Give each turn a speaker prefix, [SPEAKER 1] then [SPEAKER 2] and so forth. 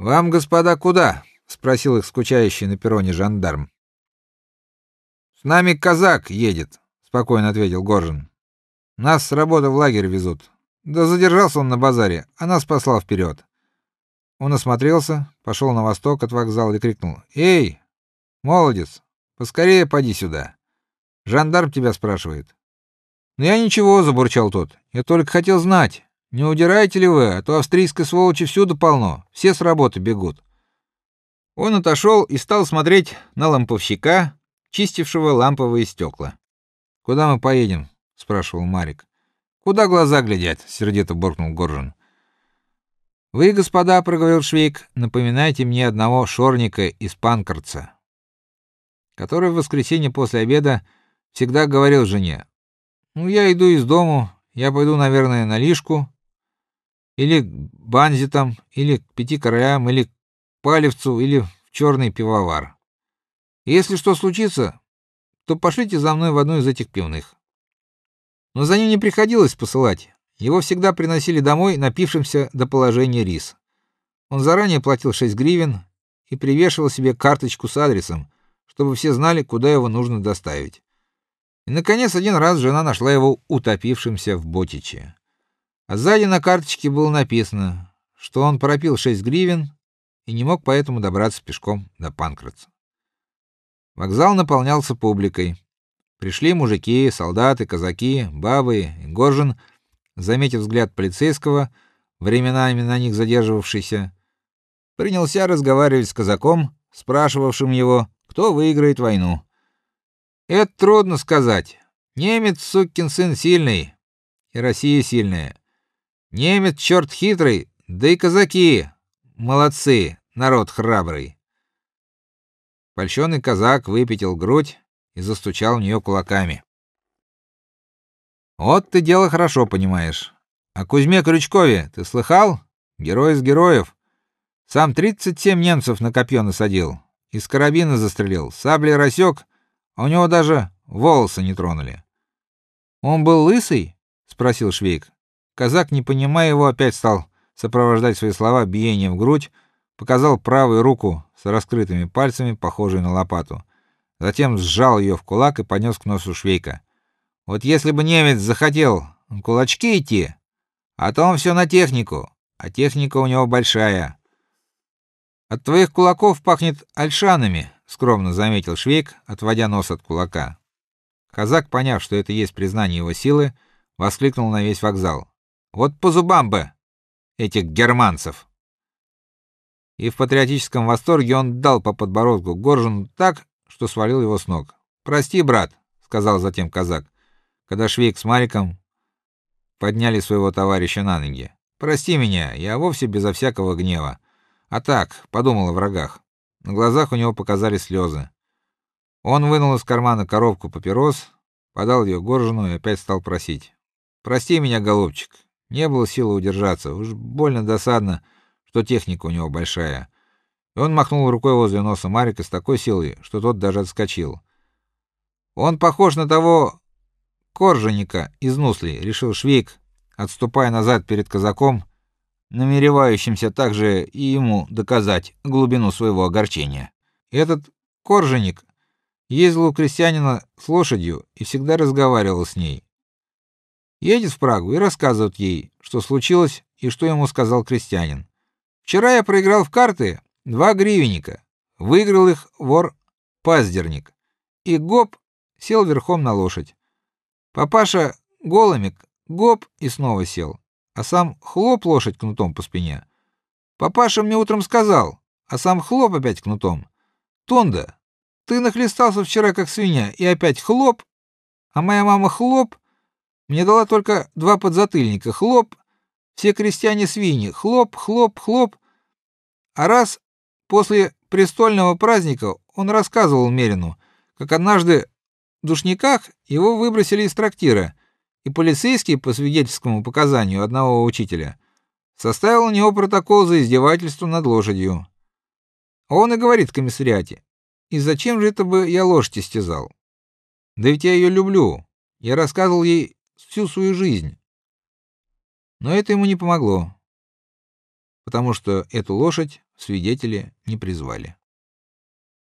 [SPEAKER 1] Вам, господа, куда? спросил их скучающий на перроне жандарм. С нами казак едет, спокойно ответил Горжин. Нас с работы в лагерь везут. Да задержался он на базаре, а нас послал вперед. Он осмотрелся, пошел на восток от вокзала и крикнул: "Эй, молодец, поскорее поди сюда. Жандарм тебя спрашивает". "Ну я ничего", забурчал тот. "Я только хотел знать, не удираете ли вы, а то австрийской сволочи всюду полно, все с работы бегут". Он отошел и стал смотреть на ламповщика, чистившего ламповые стекла. "Куда мы поедем?" спрашивал Марик. "Куда глаза глядят?" сердито буркнул Горжин. "Вы, господа", проговорил Швейк, "напоминаете мне одного шорника из Панкрца, который в воскресенье после обеда всегда говорил жене: "Ну я иду из дому, я пойду, наверное, на Лишку, или к Банзитам, или к Пяти королям, или к Палевцу, или в черный пивовар. Если что случится, то пошлите за мной в одну из этих пивных. Но за ним не приходилось посылать. Его всегда приносили домой напившимся до положения рис. Он заранее платил 6 гривен и привешивал себе карточку с адресом, чтобы все знали, куда его нужно доставить. И наконец один раз жена нашла его утопившимся в ботиче. А сзади на карточке было написано, что он пропил 6 гривен и не мог поэтому добраться пешком до Панкратца. Вокзал наполнялся публикой. Пришли мужики, солдаты, казаки, бабы, и Горжин, заметив взгляд полицейского, временами на них задерживавшийся, принялся разговаривать с казаком, спрашивавшим его, кто выиграет войну. Это трудно сказать. Немец сукин сын сильный, и Россия сильная. Немец черт хитрый, да и казаки молодцы, народ храбрый. Польщённый казак выпятил грудь и застучал в неё кулаками. Вот ты дело хорошо понимаешь. А Кузьме Крючкове ты слыхал? Герой из героев. Сам 37 немцев на копье насадил, из карабина застрелил, саблей рассек, а у него даже волосы не тронули. Он был лысый? спросил Швейк. Казак, не понимая его, опять стал сопровождать свои слова биением в грудь, показал правую руку с раскрытыми пальцами, похожей на лопату. Затем сжал ее в кулак и поднес к носу Швейка. Вот если бы немец захотел кулачки идти, а то он все на технику, а техника у него большая. От твоих кулаков пахнет альшанами, скромно заметил Швейк, отводя нос от кулака. Казак, поняв, что это есть признание его силы, воскликнул на весь вокзал: вот по зубам бы этих германцев. И в патриотическом восторге он дал по подбородку Горжину так, что свалил его с ног. "Прости, брат", сказал затем казак, когда Швейк с Мариком подняли своего товарища на ноги. "Прости меня, я вовсе безо всякого гнева. А так, подумал о врагах". На глазах у него показались слезы. Он вынул из кармана коробку папирос, подал ее Горжину и опять стал просить: "Прости меня, голубчик. Не было силы удержаться. Уж больно досадно, что техника у него большая. И он махнул рукой возле носа Марика с такой силой, что тот даже отскочил. Он похож на того корженика из Нусли, решил Швейк, отступая назад перед казаком, намеревающимся также и ему доказать глубину своего огорчения. Этот корженик ездил у крестьянина с лошадью и всегда разговаривал с ней. Едет в Прагу и рассказывает ей, что случилось и что ему сказал крестьянин. Вчера я проиграл в карты два гривенника. Выиграл их вор Паздерник. И гоп сел верхом на лошадь. Папаша голомик гоп и снова сел, а сам хлоп лошадь кнутом по спине. Папаша мне утром сказал, а сам хлоп опять кнутом. Тонда, ты нахлестался вчера как свинья и опять хлоп, а моя мама хлоп мне дала только два подзатыльника. Хлоп, все крестьяне свиньи. Хлоп, хлоп, хлоп. А раз после престольного праздника он рассказывал Мерину, как однажды в душниках его выбросили из трактира, и полицейский по свидетельскому показанию одного учителя составил на него протокол за издевательство над лошадью. А он и говорит в комиссариате: "И зачем же это бы я лошадь истязал? Да ведь я ее люблю. Я рассказывал ей всю свою жизнь. Но это ему не помогло. потому что эту лошадь свидетели не призвали.